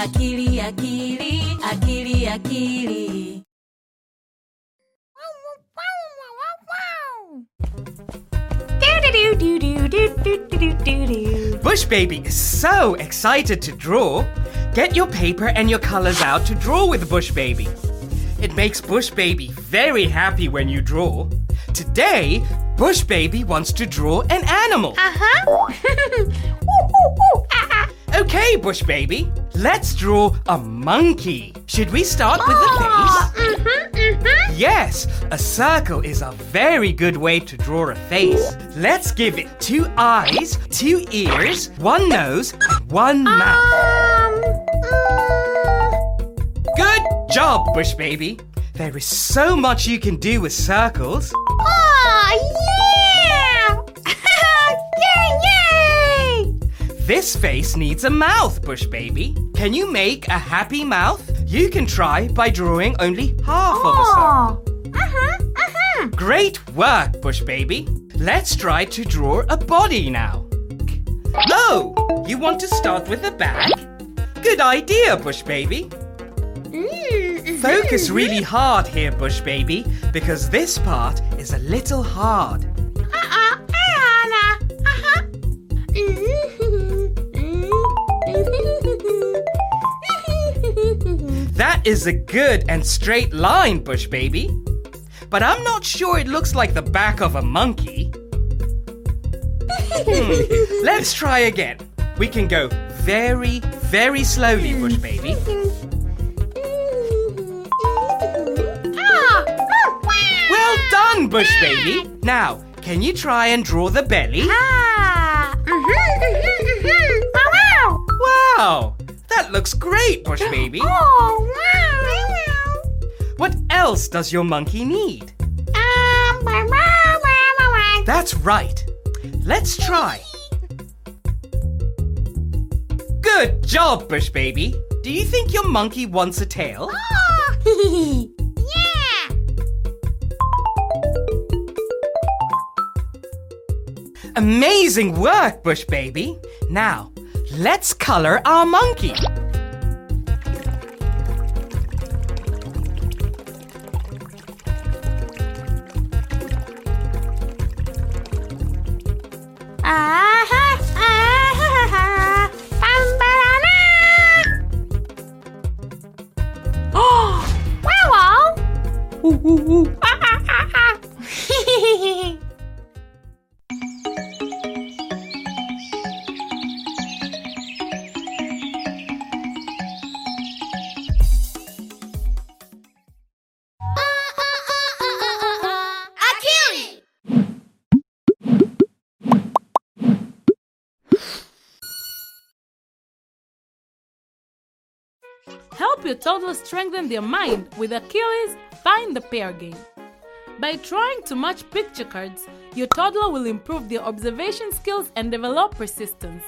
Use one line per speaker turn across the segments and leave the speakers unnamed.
akili akili akili akili
Bush Baby is so excited to draw. Get your paper and your colors out to draw with Bush Baby. It makes Bush Baby very happy when you draw. Today, Bush Baby wants to draw an animal. Uh huh. okay, Bush Baby, let's draw a monkey. Should we start with the oh, face? Mm-hmm, mm-hmm. Yes, a circle is a very good way to draw a face. Let's give it two eyes, two ears, one nose, and one um, mouth. Mm. Good job, Bush Baby. There is so much you can do with circles. Oh, This face needs a mouth, Bush Baby. Can you make a happy mouth? You can try by drawing only half of a circle. Oh, uh-huh, uh-huh. Great work, Bush Baby. Let's try to draw a body now. Oh, you want to start with the back? Good idea, Bush Baby. Mm-hmm. Focus really hard here, Bush Baby, because this part is a little hard. That is a good and straight line, Bush Baby. But I'm not sure it looks like the back of a monkey. Hmm, Let's try again. We can go very, very slowly, Bush Baby. Well done, Bush Baby. Now, can you try and draw the belly? That looks great, Bush Baby. Oh, wow. What else does your monkey need? That's right. Let's try. Good job, Bush Baby. Do you think your monkey wants a tail? Yeah! Amazing work, Bush Baby. Now, let's color our monkey.
Help your toddler strengthen their mind with Akili's Find the Pair game. By trying to match picture cards, your toddler will improve their observation skills and develop persistence.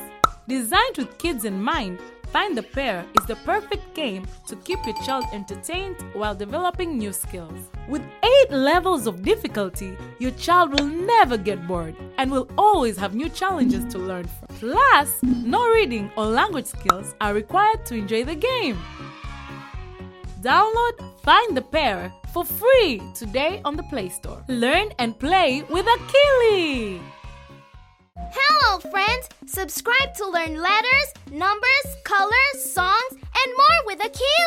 Designed with kids in mind, Find the Pair is the perfect game to keep your child entertained while developing new skills. With 8 levels of difficulty, your child will never get bored and will always have new challenges to learn from. Plus, no reading or language skills are required to enjoy the game. Download Find the Pair for free today on the Play Store. Learn and play with
Akili! friends, subscribe to learn letters, numbers, colors, songs, and more with a kid.